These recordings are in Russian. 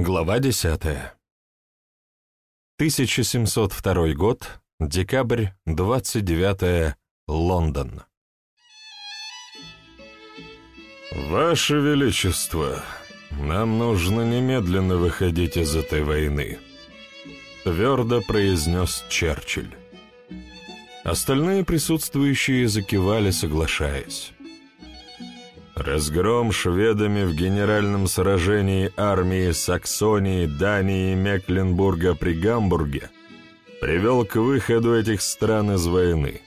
Глава 10. 1702 год, декабрь, 29 Лондон. «Ваше Величество, нам нужно немедленно выходить из этой войны», — твердо произнес Черчилль. Остальные присутствующие закивали, соглашаясь. Разгром шведами в генеральном сражении армии Саксонии, Дании и Мекленбурга при Гамбурге привел к выходу этих стран из войны.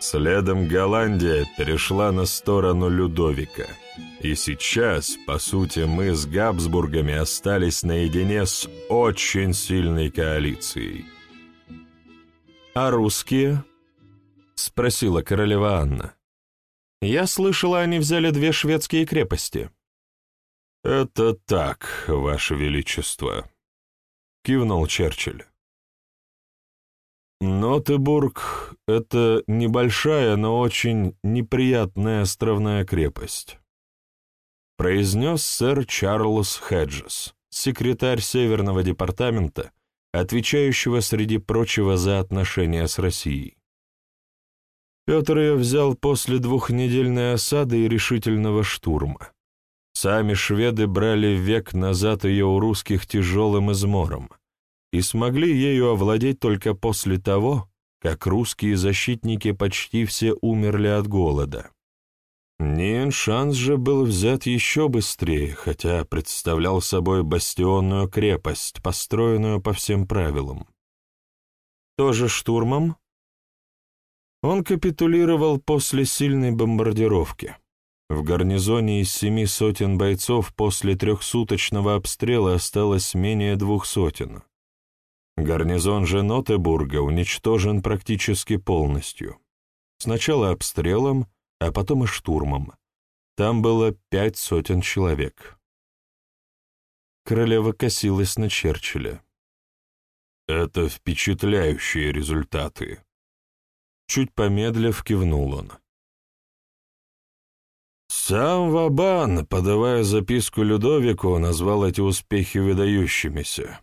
Следом Голландия перешла на сторону Людовика. И сейчас, по сути, мы с Габсбургами остались наедине с очень сильной коалицией. «А русские?» — спросила королева Анна. Я слышала, они взяли две шведские крепости. «Это так, Ваше Величество», — кивнул Черчилль. Нотебург — это небольшая, но очень неприятная островная крепость, произнес сэр Чарльз Хеджес, секретарь Северного департамента, отвечающего, среди прочего, за отношения с Россией. Петр ее взял после двухнедельной осады и решительного штурма. Сами шведы брали век назад ее у русских тяжелым измором и смогли ею овладеть только после того, как русские защитники почти все умерли от голода. Нин шанс же был взят еще быстрее, хотя представлял собой бастионную крепость, построенную по всем правилам. Тоже штурмом? Он капитулировал после сильной бомбардировки. В гарнизоне из семи сотен бойцов после трехсуточного обстрела осталось менее двух сотен. Гарнизон же Нотебурга уничтожен практически полностью. Сначала обстрелом, а потом и штурмом. Там было пять сотен человек. Королева косилась на Черчилля. «Это впечатляющие результаты», Чуть помедлив, кивнул он. Сам Вабан, подавая записку Людовику, назвал эти успехи выдающимися.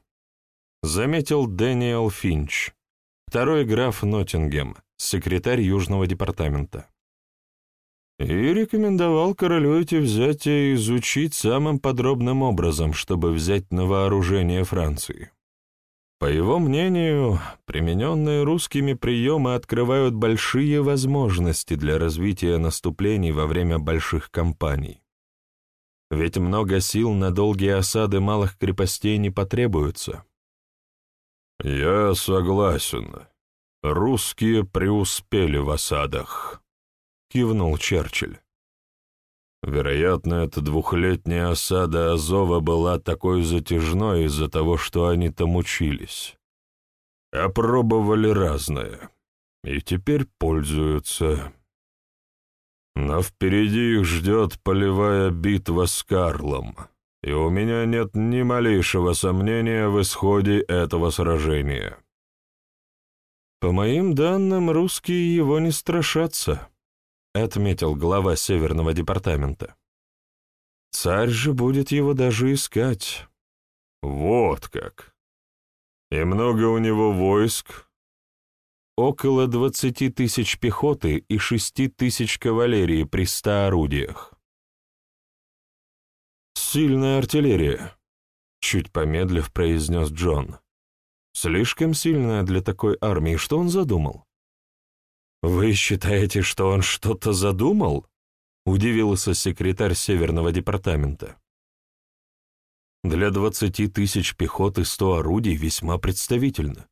Заметил Дэниел Финч, второй граф Ноттингем, секретарь Южного департамента. И рекомендовал королю эти взятия изучить самым подробным образом, чтобы взять на вооружение Франции. По его мнению, примененные русскими приемы открывают большие возможности для развития наступлений во время больших кампаний. Ведь много сил на долгие осады малых крепостей не потребуется. «Я согласен. Русские преуспели в осадах», — кивнул Черчилль. Вероятно, эта двухлетняя осада Азова была такой затяжной из-за того, что они там учились. Опробовали разное, и теперь пользуются. Но впереди их ждет полевая битва с Карлом, и у меня нет ни малейшего сомнения в исходе этого сражения. По моим данным, русские его не страшатся отметил глава Северного департамента. Царь же будет его даже искать. Вот как. И много у него войск? Около двадцати тысяч пехоты и шести тысяч кавалерии при ста орудиях. Сильная артиллерия, чуть помедлив произнес Джон. Слишком сильная для такой армии. Что он задумал? «Вы считаете, что он что-то задумал?» — удивился секретарь Северного департамента. «Для двадцати тысяч пехот и сто орудий весьма представительно.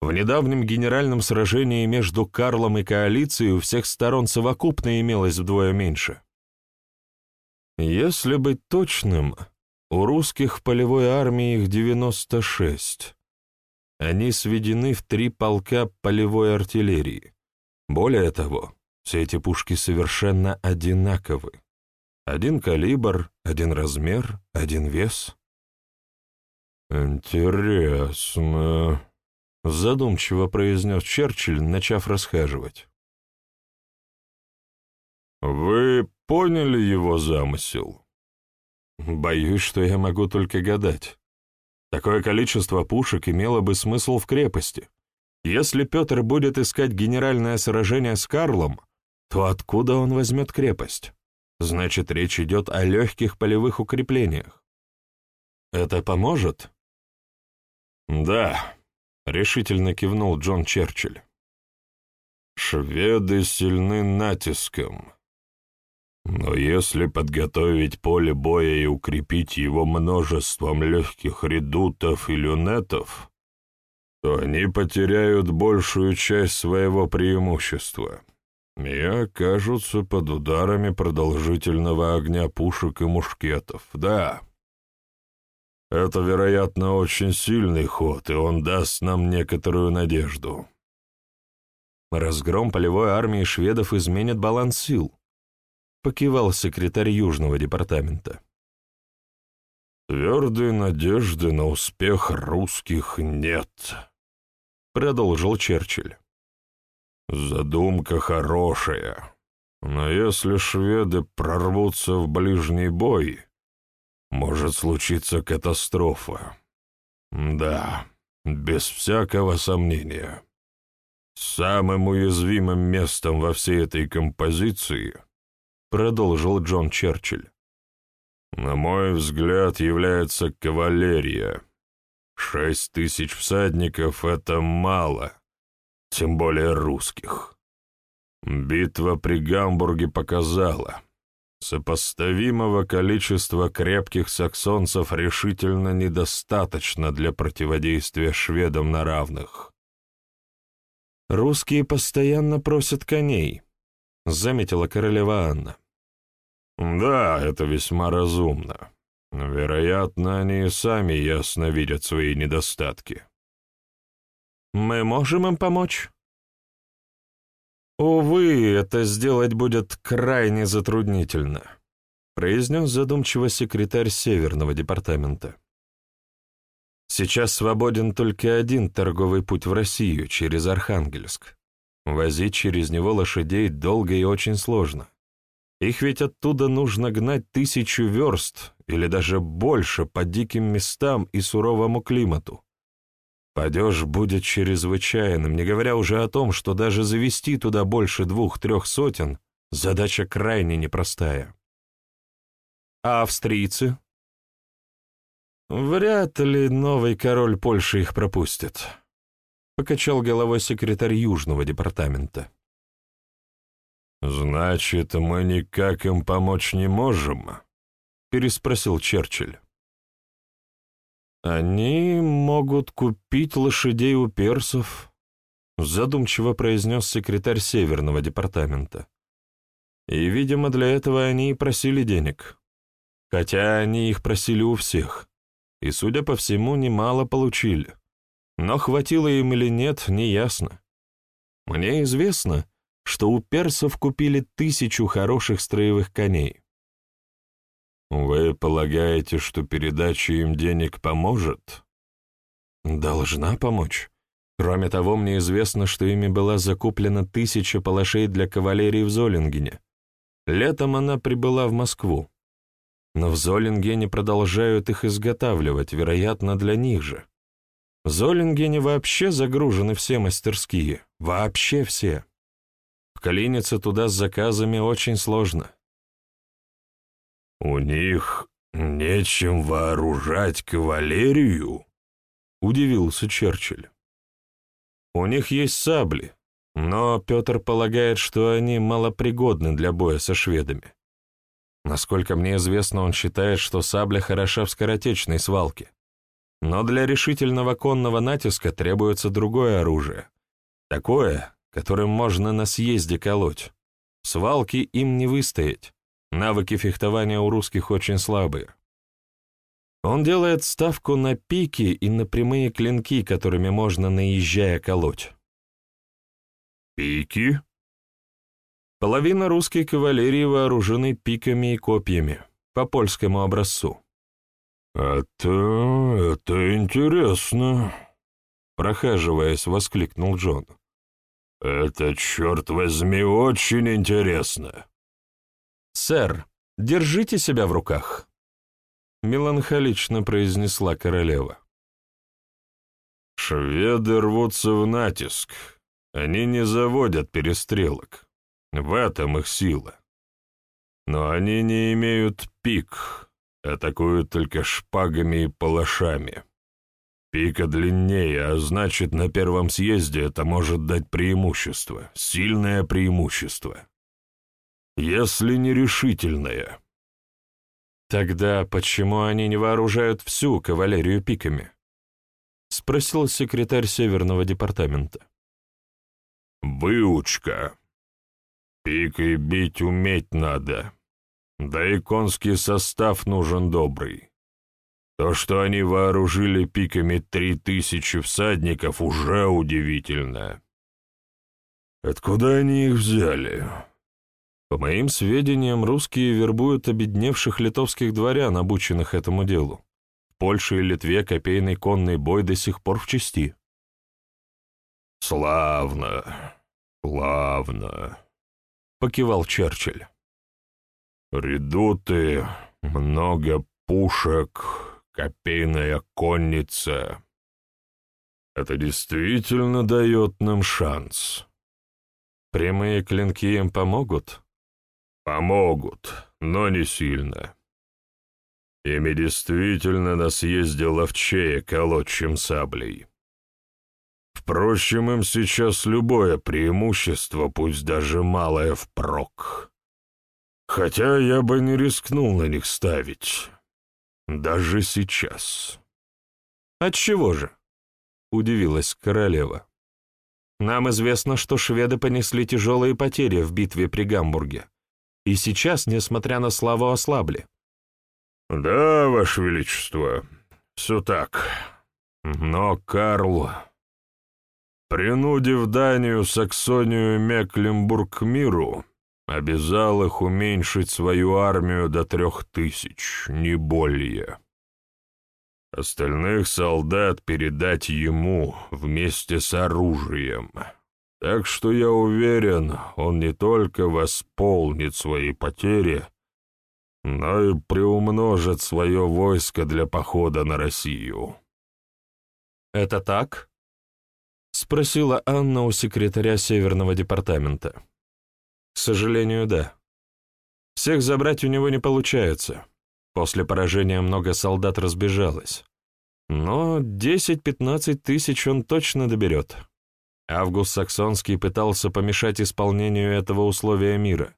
В недавнем генеральном сражении между Карлом и коалицией у всех сторон совокупно имелось вдвое меньше. Если быть точным, у русских в полевой армии их 96. Они сведены в три полка полевой артиллерии. Более того, все эти пушки совершенно одинаковы. Один калибр, один размер, один вес. «Интересно», — задумчиво произнес Черчилль, начав расхаживать. «Вы поняли его замысел?» Боюсь, что я могу только гадать. Такое количество пушек имело бы смысл в крепости. Если Петр будет искать генеральное сражение с Карлом, то откуда он возьмет крепость? Значит, речь идет о легких полевых укреплениях. Это поможет? Да, решительно кивнул Джон Черчилль. Шведы сильны натиском. Но если подготовить поле боя и укрепить его множеством легких редутов и люнетов, то они потеряют большую часть своего преимущества и окажутся под ударами продолжительного огня пушек и мушкетов. Да, это, вероятно, очень сильный ход, и он даст нам некоторую надежду. Разгром полевой армии шведов изменит баланс сил, покивал секретарь Южного департамента. «Твердой надежды на успех русских нет», — продолжил Черчилль. «Задумка хорошая, но если шведы прорвутся в ближний бой, может случиться катастрофа. Да, без всякого сомнения. Самым уязвимым местом во всей этой композиции, продолжил Джон Черчилль, на мой взгляд, является кавалерия. Шесть тысяч всадников — это мало, тем более русских. Битва при Гамбурге показала — Сопоставимого количества крепких саксонцев решительно недостаточно для противодействия шведам на равных. «Русские постоянно просят коней», — заметила королева Анна. «Да, это весьма разумно. Вероятно, они и сами ясно видят свои недостатки». «Мы можем им помочь?» «Увы, это сделать будет крайне затруднительно», произнес задумчиво секретарь Северного департамента. «Сейчас свободен только один торговый путь в Россию, через Архангельск. Возить через него лошадей долго и очень сложно. Их ведь оттуда нужно гнать тысячу верст или даже больше по диким местам и суровому климату. Падеж будет чрезвычайным, не говоря уже о том, что даже завести туда больше двух-трех сотен — задача крайне непростая. А австрийцы? Вряд ли новый король Польши их пропустит, — покачал головой секретарь Южного департамента. «Значит, мы никак им помочь не можем?» — переспросил Черчилль. «Они могут купить лошадей у персов», — задумчиво произнес секретарь Северного департамента. «И, видимо, для этого они и просили денег. Хотя они их просили у всех, и, судя по всему, немало получили. Но хватило им или нет, неясно. Мне известно, что у персов купили тысячу хороших строевых коней. «Вы полагаете, что передача им денег поможет?» «Должна помочь. Кроме того, мне известно, что ими была закуплена тысяча палашей для кавалерии в Золингене. Летом она прибыла в Москву. Но в Золингене продолжают их изготавливать, вероятно, для них же. В Золингене вообще загружены все мастерские, вообще все. В Калинице туда с заказами очень сложно. «У них нечем вооружать кавалерию?» — удивился Черчилль. «У них есть сабли, но Петр полагает, что они малопригодны для боя со шведами. Насколько мне известно, он считает, что сабля хороша в скоротечной свалке. Но для решительного конного натиска требуется другое оружие. Такое, которым можно на съезде колоть. Свалки им не выстоять. Навыки фехтования у русских очень слабые. Он делает ставку на пики и на прямые клинки, которыми можно, наезжая, колоть. «Пики?» Половина русской кавалерии вооружены пиками и копьями, по польскому образцу. «Это... это интересно», — прохаживаясь, воскликнул Джон. «Это, черт возьми, очень интересно». «Сэр, держите себя в руках». — меланхолично произнесла королева. «Шведы рвутся в натиск. Они не заводят перестрелок. В этом их сила. Но они не имеют пик, атакуют только шпагами и палашами. Пика длиннее, а значит, на первом съезде это может дать преимущество, сильное преимущество. Если не решительное. Тогда почему они не вооружают всю кавалерию пиками? Спросил секретарь Северного департамента. Выучка. Пикой бить уметь надо. Да и конский состав нужен добрый. То, что они вооружили пиками три тысячи всадников, уже удивительно. Откуда они их взяли? По моим сведениям, русские вербуют обедневших литовских дворян, обученных этому делу. В Польше и Литве копейный конный бой до сих пор в части. «Славно, славно», — покивал Черчилль. «Редуты, много пушек, копейная конница. Это действительно дает нам шанс. Прямые клинки им помогут? Помогут, но не сильно. Ими действительно на съезде ловчее колоть, чем саблей. Впрочем, им сейчас любое преимущество, пусть даже малое, впрок. Хотя я бы не рискнул на них ставить. Даже сейчас. Отчего же? Удивилась королева. Нам известно, что шведы понесли тяжелые потери в битве при Гамбурге. И сейчас, несмотря на славу, ослабли. Да, Ваше Величество, все так. Но Карл, принудив Данию, Саксонию и Мекленбург к миру, Обязал их уменьшить свою армию до трех тысяч, не более. Остальных солдат передать ему вместе с оружием. Так что я уверен, он не только восполнит свои потери, но и приумножит свое войско для похода на Россию. «Это так?» — спросила Анна у секретаря Северного департамента. К сожалению, да. Всех забрать у него не получается. После поражения много солдат разбежалось. Но 10-15 тысяч он точно доберет. Август Саксонский пытался помешать исполнению этого условия мира.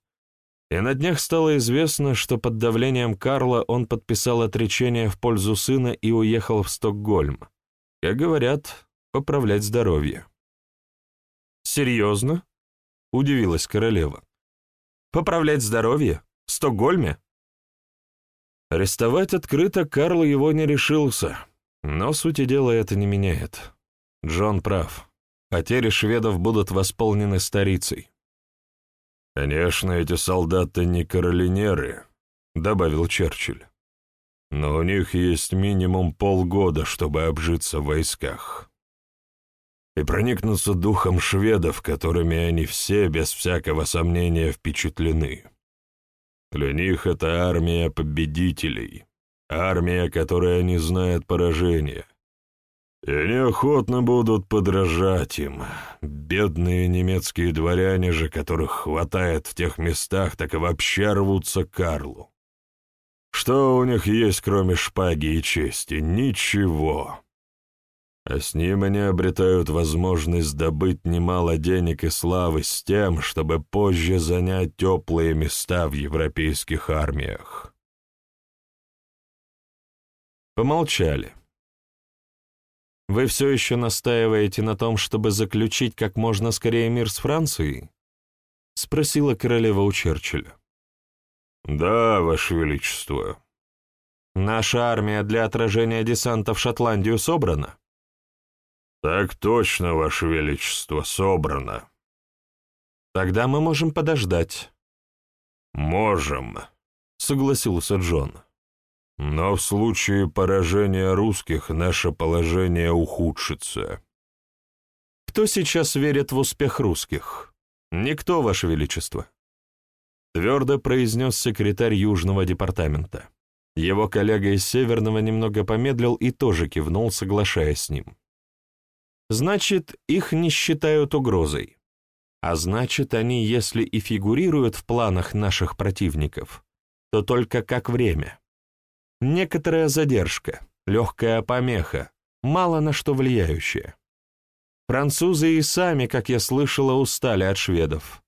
И на днях стало известно, что под давлением Карла он подписал отречение в пользу сына и уехал в Стокгольм. Как говорят, поправлять здоровье. «Серьезно?» — удивилась королева. Поправлять здоровье? В Стокгольме? Арестовать открыто Карл его не решился, но сути дела это не меняет. Джон прав. Потери шведов будут восполнены старицей. «Конечно, эти солдаты не каролинеры», — добавил Черчилль. «Но у них есть минимум полгода, чтобы обжиться в войсках и проникнуться духом шведов, которыми они все, без всякого сомнения, впечатлены. Для них это армия победителей, армия, которая не знает поражения. И они охотно будут подражать им. Бедные немецкие дворяне же, которых хватает в тех местах, так и вообще рвутся к Карлу. Что у них есть, кроме шпаги и чести? Ничего а с ним они обретают возможность добыть немало денег и славы с тем, чтобы позже занять теплые места в европейских армиях. Помолчали. «Вы все еще настаиваете на том, чтобы заключить как можно скорее мир с Францией?» — спросила королева у Черчилля. «Да, Ваше Величество». «Наша армия для отражения десанта в Шотландию собрана?» «Так точно, Ваше Величество, собрано». «Тогда мы можем подождать». «Можем», — согласился Джон. «Но в случае поражения русских наше положение ухудшится». «Кто сейчас верит в успех русских?» «Никто, Ваше Величество», — твердо произнес секретарь Южного департамента. Его коллега из Северного немного помедлил и тоже кивнул, соглашаясь с ним. Значит, их не считают угрозой. А значит, они, если и фигурируют в планах наших противников, то только как время. Некоторая задержка, легкая помеха, мало на что влияющая. Французы и сами, как я слышала, устали от шведов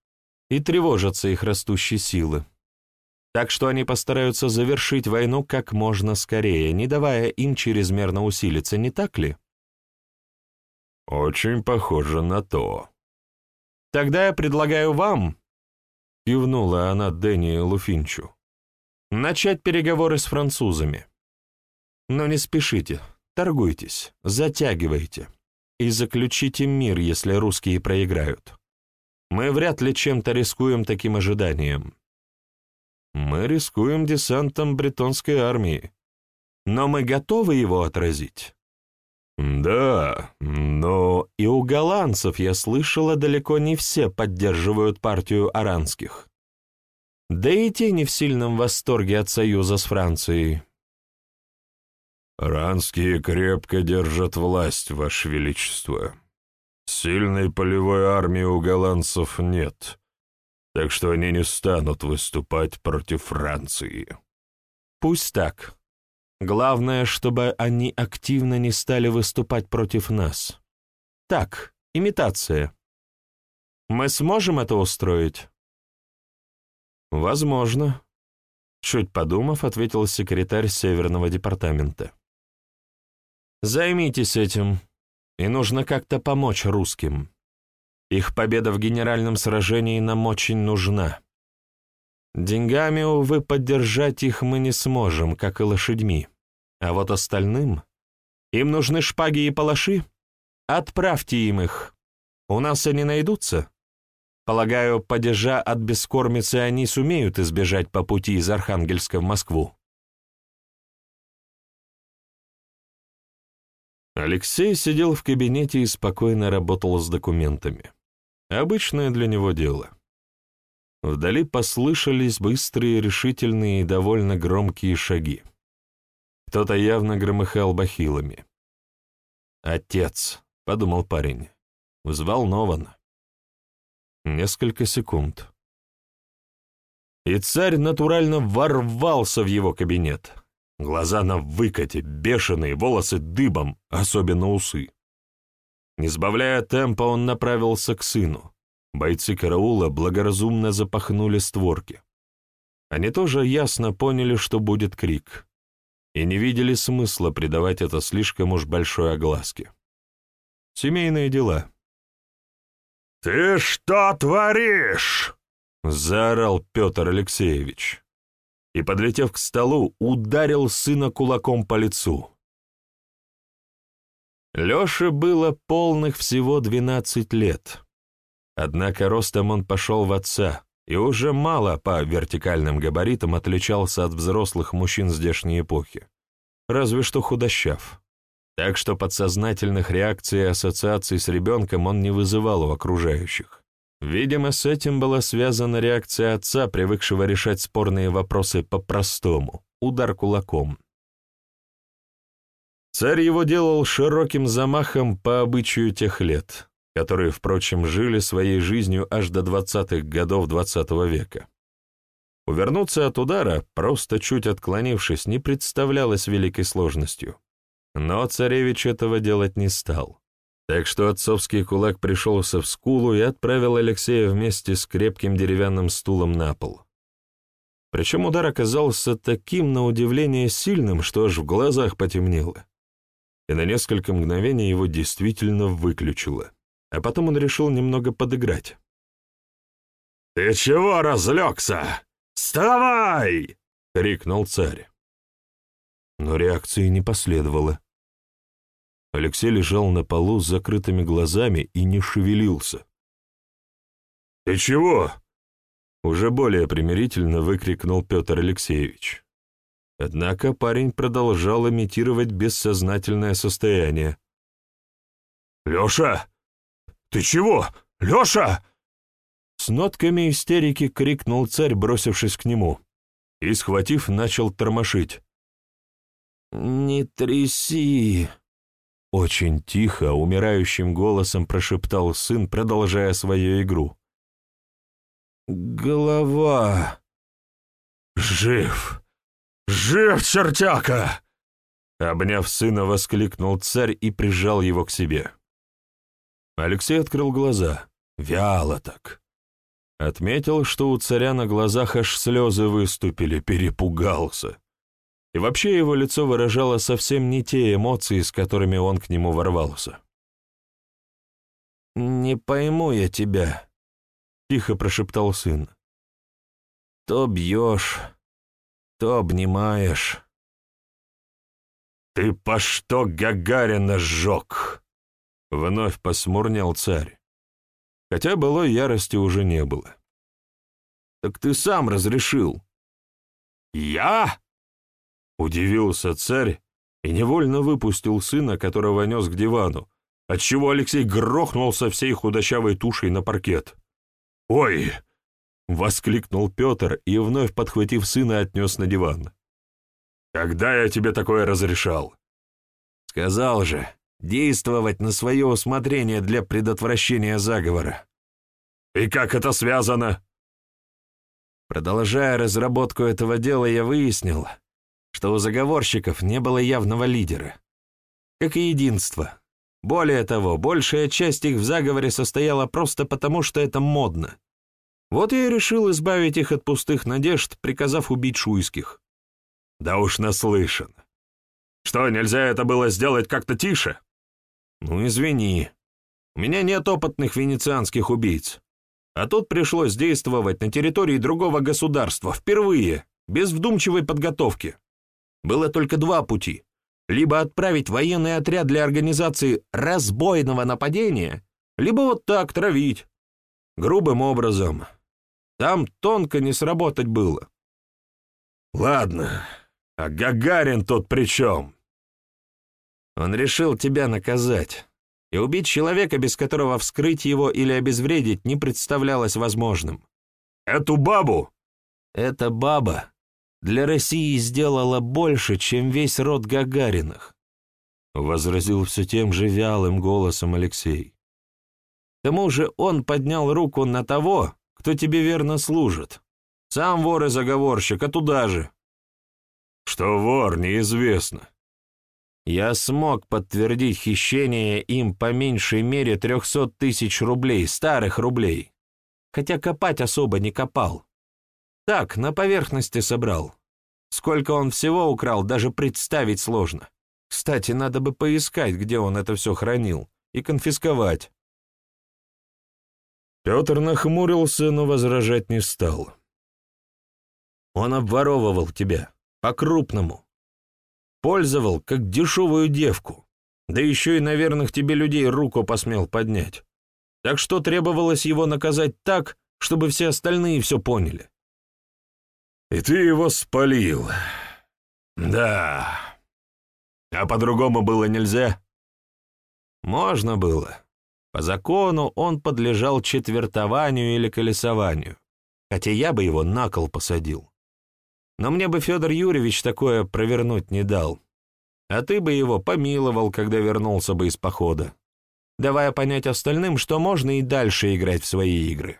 и тревожатся их растущей силы. Так что они постараются завершить войну как можно скорее, не давая им чрезмерно усилиться, не так ли? Очень похоже на то. Тогда я предлагаю вам, кивнула она Дэниелу Финчу, начать переговоры с французами. Но не спешите, торгуйтесь, затягивайте и заключите мир, если русские проиграют. Мы вряд ли чем-то рискуем таким ожиданием. Мы рискуем десантом бритонской армии. Но мы готовы его отразить? Да, но и у голландцев, я слышала, далеко не все поддерживают партию аранских. Да и те не в сильном восторге от союза с Францией. Аранские крепко держат власть, Ваше Величество. Сильной полевой армии у голландцев нет, так что они не станут выступать против Франции. Пусть так. Главное, чтобы они активно не стали выступать против нас. Так, имитация. Мы сможем это устроить? Возможно. Чуть подумав, ответил секретарь Северного департамента. Займитесь этим и нужно как-то помочь русским. Их победа в генеральном сражении нам очень нужна. Деньгами, увы, поддержать их мы не сможем, как и лошадьми. А вот остальным... Им нужны шпаги и палаши? Отправьте им их. У нас они найдутся? Полагаю, падежа от бескормицы они сумеют избежать по пути из Архангельска в Москву. Алексей сидел в кабинете и спокойно работал с документами. Обычное для него дело. Вдали послышались быстрые, решительные и довольно громкие шаги. Кто-то явно громыхал бахилами. «Отец», — подумал парень, — взволнован. Несколько секунд. И царь натурально ворвался в его кабинет. Глаза на выкате, бешеные, волосы дыбом, особенно усы. Не сбавляя темпа, он направился к сыну. Бойцы караула благоразумно запахнули створки. Они тоже ясно поняли, что будет крик, и не видели смысла придавать это слишком уж большой огласке. Семейные дела. «Ты что творишь?» — заорал Петр Алексеевич и, подлетев к столу, ударил сына кулаком по лицу. Леше было полных всего двенадцать лет. Однако ростом он пошел в отца и уже мало по вертикальным габаритам отличался от взрослых мужчин здешней эпохи, разве что худощав. Так что подсознательных реакций и ассоциаций с ребенком он не вызывал у окружающих. Видимо, с этим была связана реакция отца, привыкшего решать спорные вопросы по-простому, удар кулаком. Царь его делал широким замахом по обычаю тех лет, которые, впрочем, жили своей жизнью аж до двадцатых годов двадцатого века. Увернуться от удара, просто чуть отклонившись, не представлялось великой сложностью. Но царевич этого делать не стал. Так что отцовский кулак пришелся в скулу и отправил Алексея вместе с крепким деревянным стулом на пол. Причем удар оказался таким, на удивление, сильным, что аж в глазах потемнело. И на несколько мгновений его действительно выключило. А потом он решил немного подыграть. «Ты чего разлегся? Вставай!» — крикнул царь. Но реакции не последовало. Алексей лежал на полу с закрытыми глазами и не шевелился. «Ты чего?» Уже более примирительно выкрикнул Петр Алексеевич. Однако парень продолжал имитировать бессознательное состояние. «Леша! Ты чего? Леша!» С нотками истерики крикнул царь, бросившись к нему, и, схватив, начал тормошить. «Не тряси!» Очень тихо, умирающим голосом прошептал сын, продолжая свою игру. «Голова!» «Жив! Жив, чертяка!» Обняв сына, воскликнул царь и прижал его к себе. Алексей открыл глаза. Вяло так. Отметил, что у царя на глазах аж слезы выступили, перепугался. И вообще его лицо выражало совсем не те эмоции, с которыми он к нему ворвался. «Не пойму я тебя», — тихо прошептал сын. «То бьешь, то обнимаешь». «Ты по что Гагарина сжег?» — вновь посмурнел царь. Хотя былой ярости уже не было. «Так ты сам разрешил». «Я?» — удивился царь и невольно выпустил сына, которого нес к дивану, отчего Алексей грохнулся всей худощавой тушей на паркет. «Ой!» — воскликнул Петр и, вновь подхватив сына, отнес на диван. «Когда я тебе такое разрешал?» «Сказал же, действовать на свое усмотрение для предотвращения заговора». «И как это связано?» Продолжая разработку этого дела, я выяснил, что у заговорщиков не было явного лидера, как и единства. Более того, большая часть их в заговоре состояла просто потому, что это модно. Вот я и решил избавить их от пустых надежд, приказав убить шуйских. Да уж наслышан. Что, нельзя это было сделать как-то тише? Ну, извини. У меня нет опытных венецианских убийц. А тут пришлось действовать на территории другого государства, впервые, без вдумчивой подготовки. Было только два пути. Либо отправить военный отряд для организации разбойного нападения, либо вот так травить. Грубым образом. Там тонко не сработать было. Ладно, а Гагарин тут при чем? Он решил тебя наказать, и убить человека, без которого вскрыть его или обезвредить, не представлялось возможным. Эту бабу? Эта баба для России сделала больше, чем весь род Гагариных, возразил все тем же вялым голосом Алексей. К тому же он поднял руку на того, кто тебе верно служит. Сам вор и заговорщик, а туда же. Что вор, неизвестно. Я смог подтвердить хищение им по меньшей мере трехсот тысяч рублей, старых рублей. Хотя копать особо не копал. Так, на поверхности собрал. Сколько он всего украл, даже представить сложно. Кстати, надо бы поискать, где он это все хранил, и конфисковать. Петр нахмурился, но возражать не стал. Он обворовывал тебя, по-крупному. Пользовал, как дешевую девку. Да еще и на верных тебе людей руку посмел поднять. Так что требовалось его наказать так, чтобы все остальные все поняли. И ты его спалил. Да. А по-другому было нельзя? Можно было. По закону он подлежал четвертованию или колесованию, хотя я бы его на кол посадил. Но мне бы Федор Юрьевич такое провернуть не дал. А ты бы его помиловал, когда вернулся бы из похода, давая понять остальным, что можно и дальше играть в свои игры.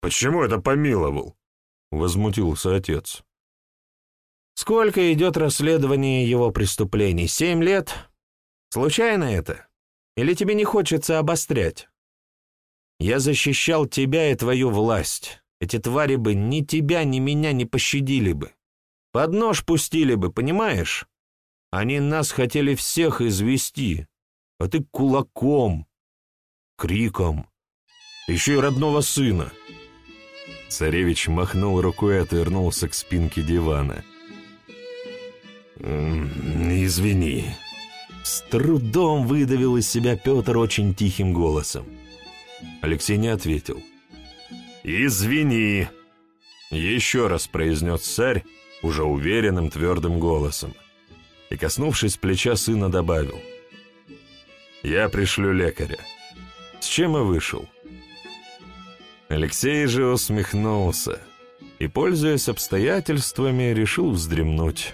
Почему это помиловал? возмутился отец. Сколько идет расследование его преступлений? Семь лет? Случайно это? Или тебе не хочется обострять? Я защищал тебя и твою власть. Эти твари бы ни тебя, ни меня не пощадили бы. Под нож пустили бы, понимаешь? Они нас хотели всех извести, а ты кулаком, криком, еще и родного сына. Царевич махнул рукой и отвернулся к спинке дивана. «Извини». С трудом выдавил из себя Петр очень тихим голосом. Алексей не ответил. «Извини», — еще раз произнес царь уже уверенным твердым голосом и, коснувшись плеча сына, добавил. «Я пришлю лекаря». С чем и вышел. Алексей же усмехнулся и, пользуясь обстоятельствами, решил вздремнуть.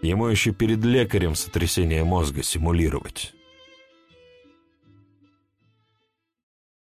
Ему еще перед лекарем сотрясение мозга симулировать.